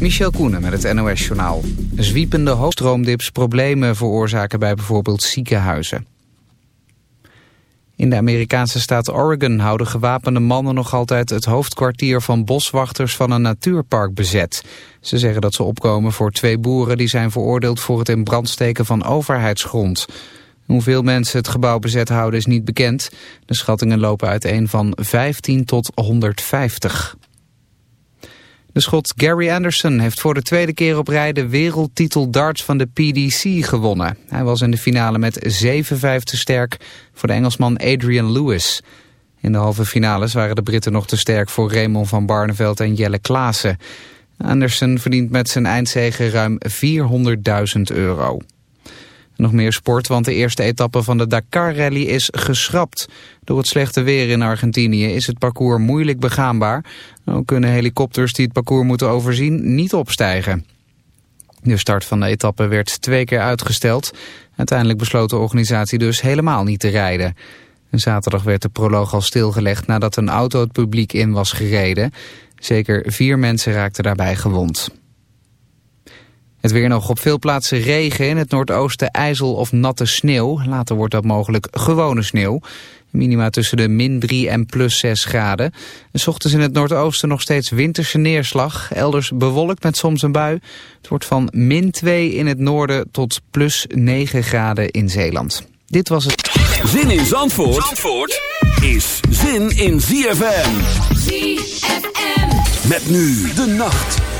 Michel Koenen met het NOS-journaal. Zwiepende hoofdstroomdips problemen veroorzaken bij bijvoorbeeld ziekenhuizen. In de Amerikaanse staat Oregon houden gewapende mannen nog altijd het hoofdkwartier van boswachters van een natuurpark bezet. Ze zeggen dat ze opkomen voor twee boeren die zijn veroordeeld voor het in brand steken van overheidsgrond. Hoeveel mensen het gebouw bezet houden is niet bekend. De schattingen lopen uiteen van 15 tot 150. De schot Gary Anderson heeft voor de tweede keer op rij de wereldtitel darts van de PDC gewonnen. Hij was in de finale met 7-5 te sterk voor de Engelsman Adrian Lewis. In de halve finales waren de Britten nog te sterk voor Raymond van Barneveld en Jelle Klaassen. Anderson verdient met zijn eindzege ruim 400.000 euro. Nog meer sport, want de eerste etappe van de Dakar-rally is geschrapt. Door het slechte weer in Argentinië is het parcours moeilijk begaanbaar. Ook kunnen helikopters die het parcours moeten overzien niet opstijgen. De start van de etappe werd twee keer uitgesteld. Uiteindelijk besloot de organisatie dus helemaal niet te rijden. zaterdag werd de proloog al stilgelegd nadat een auto het publiek in was gereden. Zeker vier mensen raakten daarbij gewond. Het weer nog op veel plaatsen regen, in het noordoosten ijzel of natte sneeuw. Later wordt dat mogelijk gewone sneeuw. Minima tussen de min 3 en plus 6 graden. En ochtends in het noordoosten nog steeds winterse neerslag. Elders bewolkt met soms een bui. Het wordt van min 2 in het noorden tot plus 9 graden in Zeeland. Dit was het. Zin in Zandvoort, Zandvoort is zin in ZFM. ZFM. Met nu de nacht.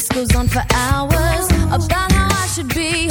This goes on for hours about how I should be.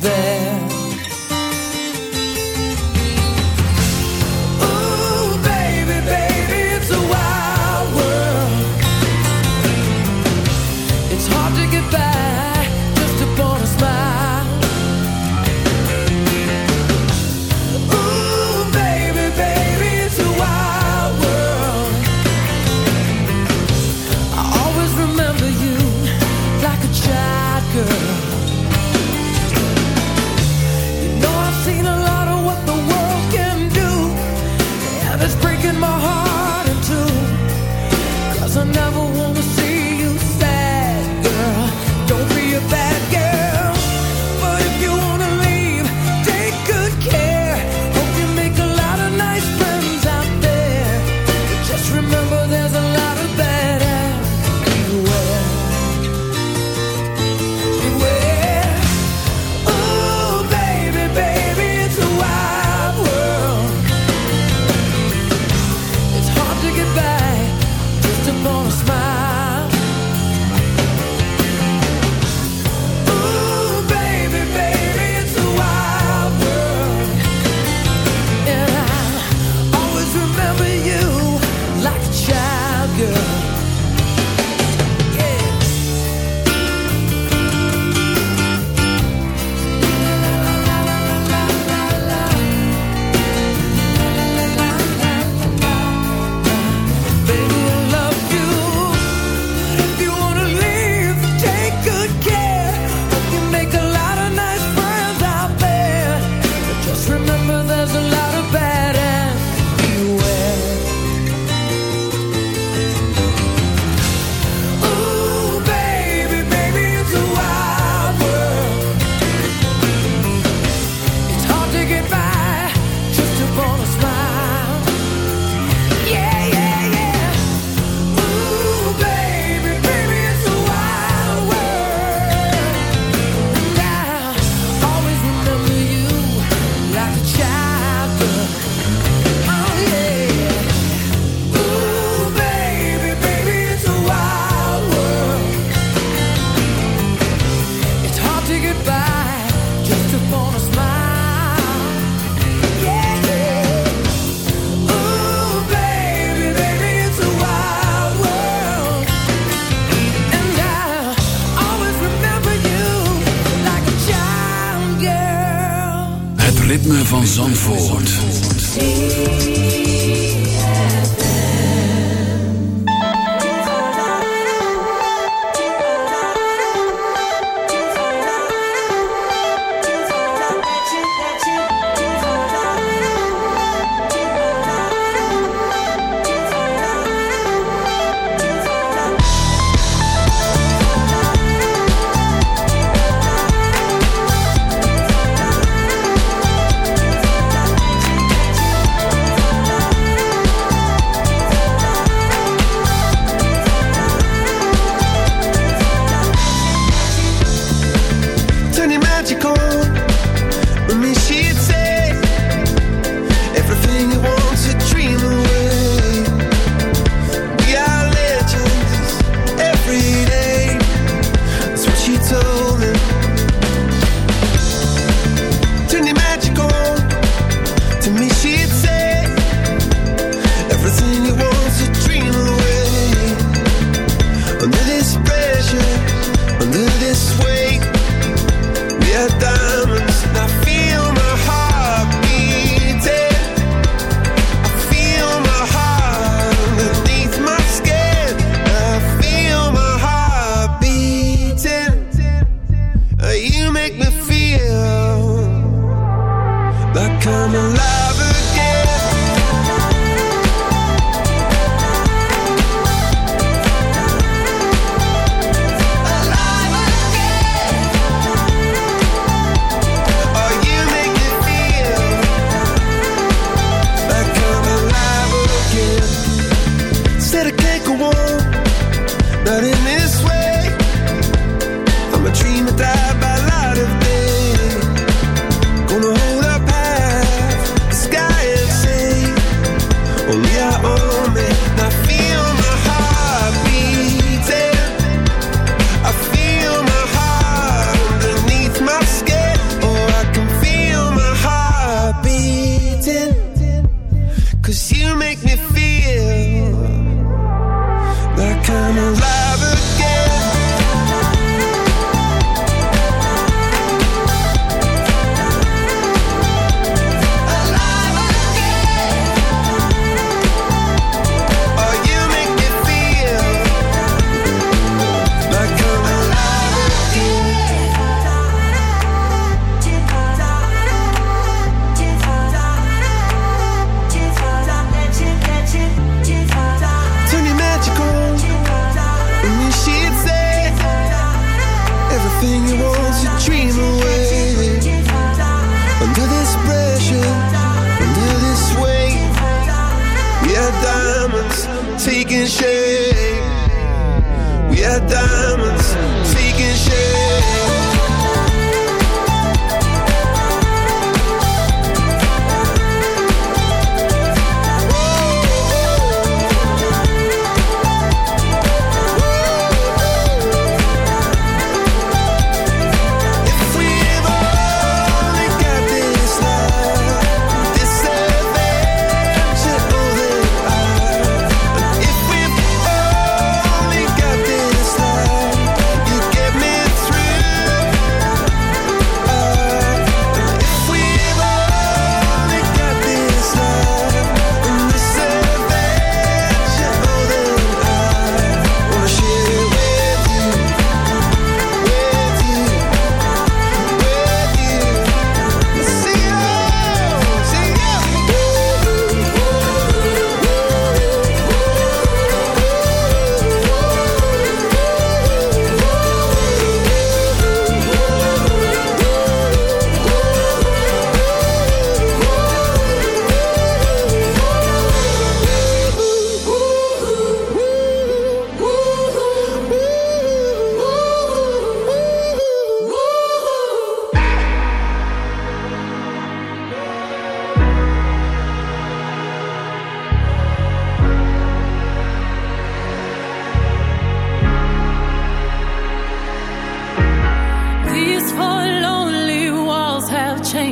There. A lot of said that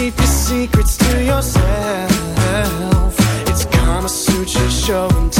keep your secrets to yourself. It's Kama Sutra show and tell.